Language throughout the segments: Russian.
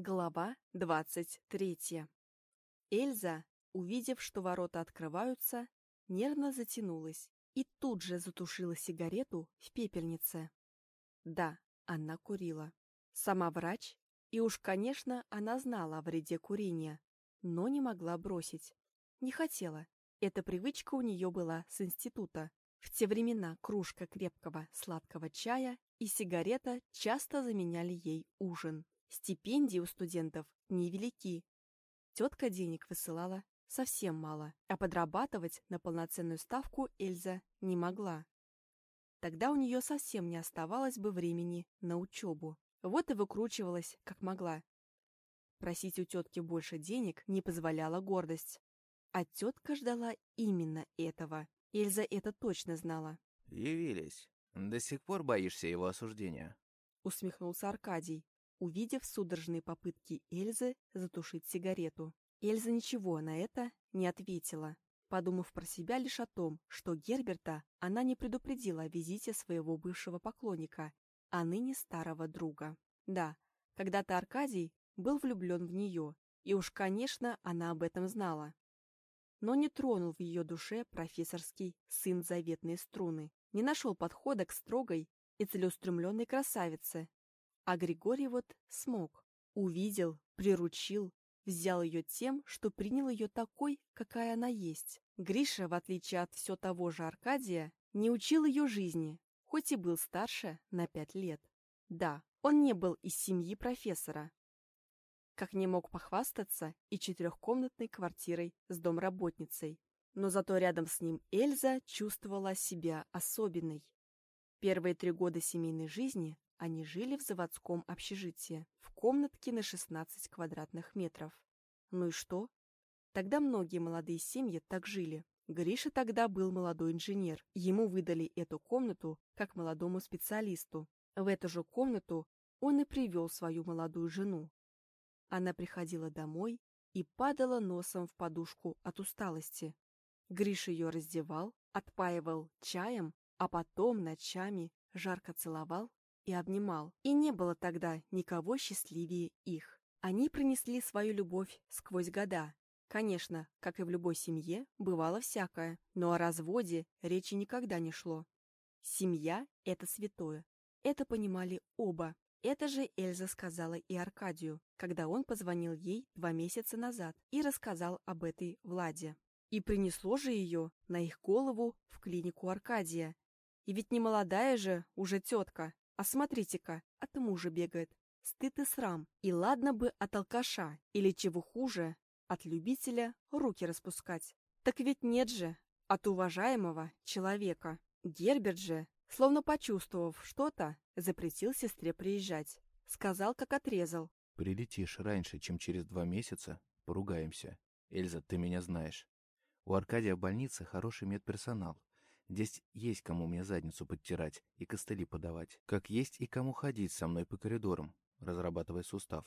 Глава двадцать третья. Эльза, увидев, что ворота открываются, нервно затянулась и тут же затушила сигарету в пепельнице. Да, она курила. Сама врач, и уж, конечно, она знала о вреде курения, но не могла бросить. Не хотела. Эта привычка у нее была с института. В те времена кружка крепкого сладкого чая и сигарета часто заменяли ей ужин. Стипендии у студентов невелики. Тетка денег высылала совсем мало, а подрабатывать на полноценную ставку Эльза не могла. Тогда у нее совсем не оставалось бы времени на учебу. Вот и выкручивалась, как могла. Просить у тетки больше денег не позволяла гордость. А тетка ждала именно этого. Эльза это точно знала. «Явились. До сих пор боишься его осуждения?» Усмехнулся Аркадий, увидев судорожные попытки Эльзы затушить сигарету. Эльза ничего на это не ответила, подумав про себя лишь о том, что Герберта она не предупредила о визите своего бывшего поклонника, а ныне старого друга. Да, когда-то Аркадий был влюблен в нее, и уж, конечно, она об этом знала. Но не тронул в ее душе профессорский сын заветной струны, не нашел подхода к строгой и целеустремленной красавице, а Григорий вот смог. Увидел, приручил, взял ее тем, что принял ее такой, какая она есть. Гриша, в отличие от все того же Аркадия, не учил ее жизни, хоть и был старше на пять лет. Да, он не был из семьи профессора. Как не мог похвастаться и четырехкомнатной квартирой с домработницей. Но зато рядом с ним Эльза чувствовала себя особенной. Первые три года семейной жизни они жили в заводском общежитии, в комнатке на 16 квадратных метров. Ну и что? Тогда многие молодые семьи так жили. Гриша тогда был молодой инженер. Ему выдали эту комнату как молодому специалисту. В эту же комнату он и привел свою молодую жену. Она приходила домой и падала носом в подушку от усталости. Гриша ее раздевал, отпаивал чаем, а потом ночами жарко целовал и обнимал. И не было тогда никого счастливее их. Они принесли свою любовь сквозь года. Конечно, как и в любой семье, бывало всякое, но о разводе речи никогда не шло. Семья — это святое. Это понимали оба. Это же Эльза сказала и Аркадию, когда он позвонил ей два месяца назад и рассказал об этой Владе. И принесло же ее на их голову в клинику Аркадия. И ведь не молодая же уже тетка, а смотрите-ка, от мужа бегает. Стыд и срам. И ладно бы от алкаша, или чего хуже, от любителя руки распускать. Так ведь нет же, от уважаемого человека. Герберт же, словно почувствовав что-то, запретил сестре приезжать. Сказал, как отрезал. «Прилетишь раньше, чем через два месяца, поругаемся. Эльза, ты меня знаешь. У Аркадия в больнице хороший медперсонал. Здесь есть кому мне задницу подтирать и костыли подавать. Как есть и кому ходить со мной по коридорам, разрабатывая сустав.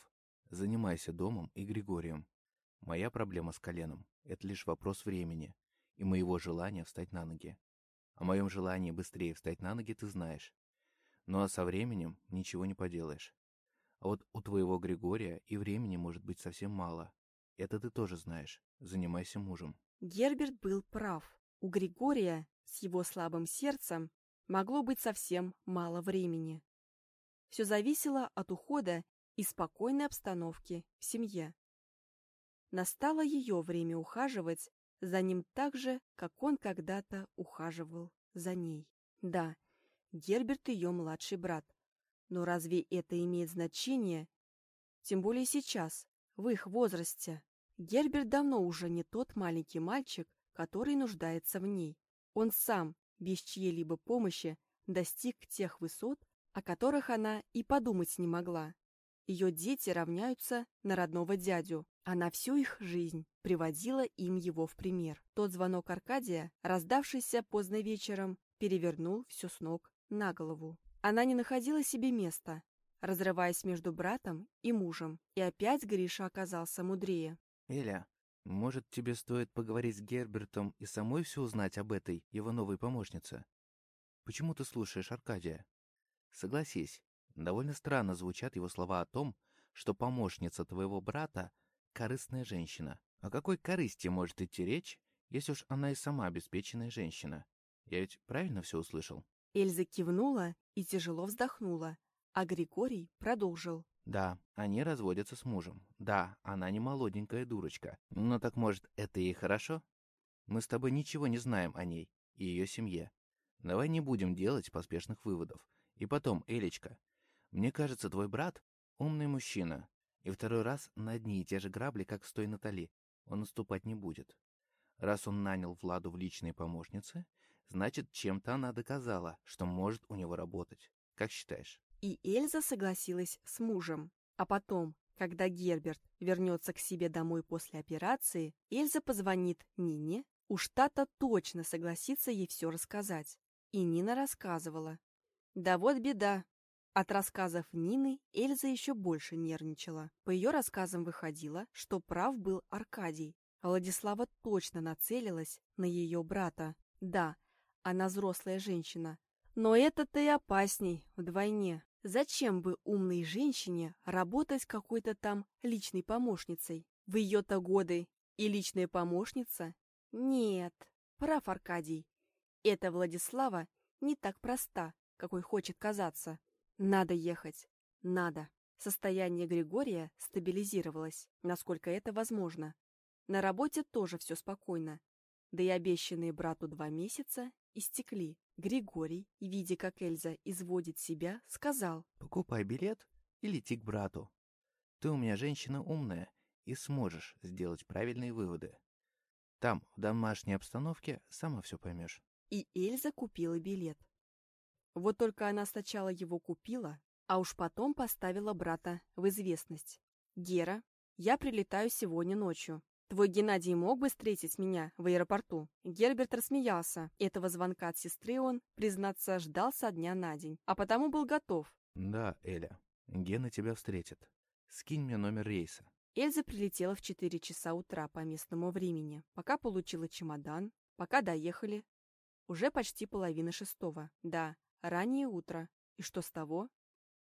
Занимайся домом и Григорием. Моя проблема с коленом — это лишь вопрос времени и моего желания встать на ноги. О моем желании быстрее встать на ноги ты знаешь. Ну а со временем ничего не поделаешь. А вот у твоего Григория и времени может быть совсем мало. Это ты тоже знаешь. Занимайся мужем. Герберт был прав. У Григория с его слабым сердцем могло быть совсем мало времени. Все зависело от ухода и спокойной обстановки в семье. Настало ее время ухаживать за ним так же, как он когда-то ухаживал за ней. Да, Герберт ее младший брат. Но разве это имеет значение? Тем более сейчас, в их возрасте. Герберт давно уже не тот маленький мальчик, который нуждается в ней. Он сам, без чьей-либо помощи, достиг тех высот, о которых она и подумать не могла. Ее дети равняются на родного дядю. Она всю их жизнь приводила им его в пример. Тот звонок Аркадия, раздавшийся поздно вечером, перевернул все с ног на голову. Она не находила себе места, разрываясь между братом и мужем, и опять Гриша оказался мудрее. «Эля, может, тебе стоит поговорить с Гербертом и самой все узнать об этой, его новой помощнице? Почему ты слушаешь Аркадия? Согласись, довольно странно звучат его слова о том, что помощница твоего брата — корыстная женщина. О какой корысти может идти речь, если уж она и сама обеспеченная женщина? Я ведь правильно все услышал? Эльза кивнула и тяжело вздохнула, а Григорий продолжил. Да, они разводятся с мужем. Да, она не молоденькая дурочка. Но так может, это ей хорошо? Мы с тобой ничего не знаем о ней и ее семье. Давай не будем делать поспешных выводов. И потом, Элечка, мне кажется, твой брат — умный мужчина. И второй раз на одни и те же грабли, как с той Натали, он наступать не будет. Раз он нанял Владу в личные помощницы, значит, чем-то она доказала, что может у него работать. Как считаешь? И Эльза согласилась с мужем. А потом, когда Герберт вернется к себе домой после операции, Эльза позвонит Нине, уж та-то точно согласится ей все рассказать. И Нина рассказывала. Да вот беда. От рассказов Нины Эльза еще больше нервничала. По ее рассказам выходило, что прав был Аркадий. Владислава точно нацелилась на ее брата. Да, она взрослая женщина. Но это-то и опасней вдвойне. Зачем бы умной женщине работать какой-то там личной помощницей? В ее-то годы и личная помощница? Нет, прав Аркадий. Эта Владислава не так проста, какой хочет казаться. Надо ехать. Надо. Состояние Григория стабилизировалось, насколько это возможно. На работе тоже все спокойно. Да и обещанные брату два месяца истекли. Григорий, видя, как Эльза изводит себя, сказал. «Покупай билет и лети к брату. Ты у меня женщина умная и сможешь сделать правильные выводы. Там, в домашней обстановке, сама все поймешь». И Эльза купила билет. Вот только она сначала его купила, а уж потом поставила брата в известность. «Гера, я прилетаю сегодня ночью. Твой Геннадий мог бы встретить меня в аэропорту?» Герберт рассмеялся. Этого звонка от сестры он, признаться, ждал со дня на день, а потому был готов. «Да, Эля, Гена тебя встретит. Скинь мне номер рейса». Эльза прилетела в 4 часа утра по местному времени, пока получила чемодан, пока доехали. Уже почти половина шестого. Да, раннее утро. И что с того?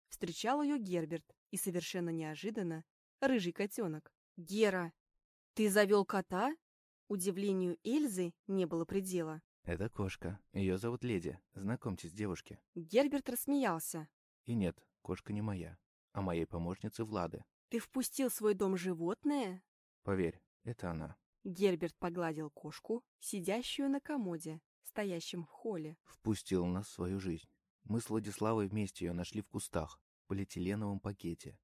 Встречал ее Герберт, и совершенно неожиданно рыжий котенок. «Гера, «Ты завел кота?» Удивлению Эльзы не было предела. «Это кошка. Ее зовут Леди. Знакомьтесь, девушки». Герберт рассмеялся. «И нет, кошка не моя, а моей помощницы Влады». «Ты впустил в свой дом животное?» «Поверь, это она». Герберт погладил кошку, сидящую на комоде, стоящем в холле. «Впустил нас в свою жизнь. Мы с Владиславой вместе ее нашли в кустах, в полиэтиленовом пакете.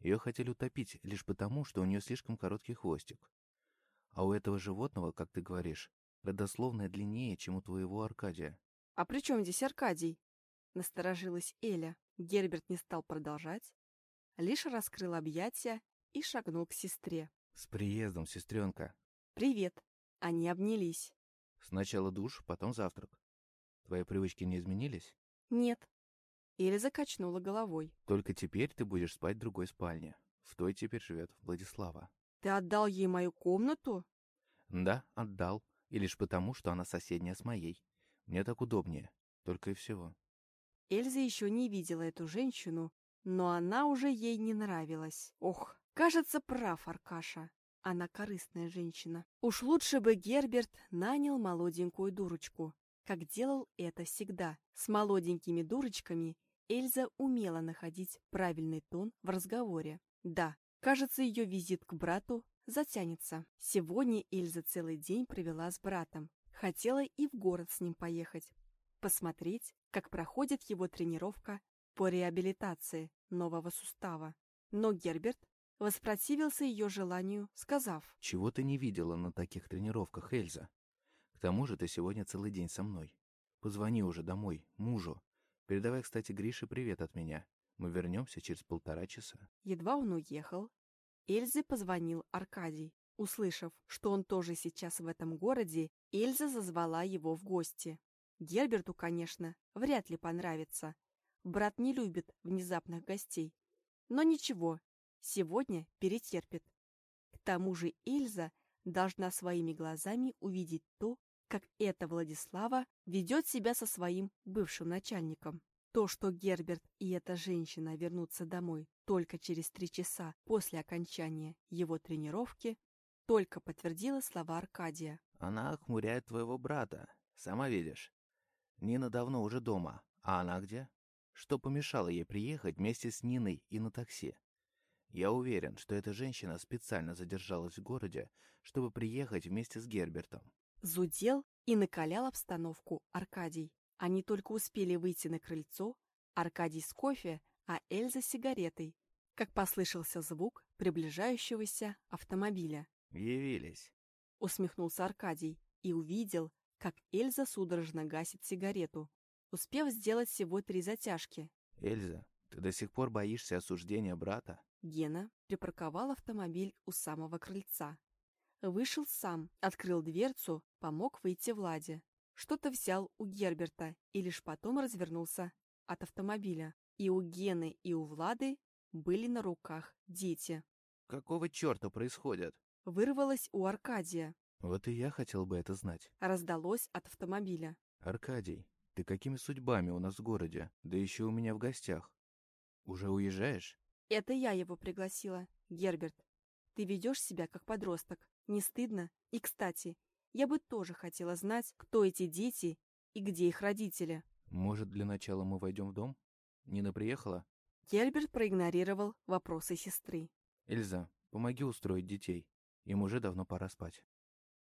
Ее хотели утопить лишь потому, что у нее слишком короткий хвостик. А у этого животного, как ты говоришь, родословная длиннее, чем у твоего Аркадия. «А при чем здесь Аркадий?» Насторожилась Эля. Герберт не стал продолжать, лишь раскрыл объятия и шагнул к сестре. «С приездом, сестренка!» «Привет!» Они обнялись. «Сначала душ, потом завтрак. Твои привычки не изменились?» «Нет», Эльза качнула головой. «Только теперь ты будешь спать в другой спальне. В той теперь живет Владислава». «Ты отдал ей мою комнату?» «Да, отдал. И лишь потому, что она соседняя с моей. Мне так удобнее. Только и всего». Эльза еще не видела эту женщину, но она уже ей не нравилась. Ох, кажется, прав Аркаша. Она корыстная женщина. Уж лучше бы Герберт нанял молоденькую дурочку, как делал это всегда. С молоденькими дурочками Эльза умела находить правильный тон в разговоре. Да, кажется, ее визит к брату затянется. Сегодня Эльза целый день провела с братом. Хотела и в город с ним поехать. Посмотреть, как проходит его тренировка по реабилитации нового сустава. Но Герберт воспротивился ее желанию, сказав. «Чего ты не видела на таких тренировках, Эльза? К тому же ты сегодня целый день со мной. Позвони уже домой, мужу. Передавай, кстати, Грише привет от меня. Мы вернемся через полтора часа». Едва он уехал, Эльзе позвонил Аркадий. Услышав, что он тоже сейчас в этом городе, Эльза зазвала его в гости. Герберту, конечно, вряд ли понравится. Брат не любит внезапных гостей. Но ничего, сегодня перетерпит. К тому же Эльза должна своими глазами увидеть то, как эта Владислава ведет себя со своим бывшим начальником. То, что Герберт и эта женщина вернутся домой только через три часа после окончания его тренировки, только подтвердило слова Аркадия. Она охмуряет твоего брата, сама видишь. Нина давно уже дома, а она где? Что помешало ей приехать вместе с Ниной и на такси? Я уверен, что эта женщина специально задержалась в городе, чтобы приехать вместе с Гербертом. Зудел и накалял обстановку Аркадий. Они только успели выйти на крыльцо, Аркадий с кофе, а Эльза с сигаретой, как послышался звук приближающегося автомобиля. «Явились», — усмехнулся Аркадий и увидел, как Эльза судорожно гасит сигарету, успев сделать всего три затяжки. «Эльза, ты до сих пор боишься осуждения брата?» Гена припарковал автомобиль у самого крыльца. Вышел сам, открыл дверцу, помог выйти Владе. Что-то взял у Герберта и лишь потом развернулся от автомобиля. И у Гены, и у Влады были на руках дети. «Какого черта происходит?» Вырвалось у Аркадия. «Вот и я хотел бы это знать». Раздалось от автомобиля. «Аркадий, ты какими судьбами у нас в городе? Да еще у меня в гостях. Уже уезжаешь?» Это я его пригласила, Герберт. Ты ведешь себя как подросток. Не стыдно? И, кстати, я бы тоже хотела знать, кто эти дети и где их родители. Может, для начала мы войдем в дом? Нина приехала? Герберт проигнорировал вопросы сестры. Эльза, помоги устроить детей. Им уже давно пора спать.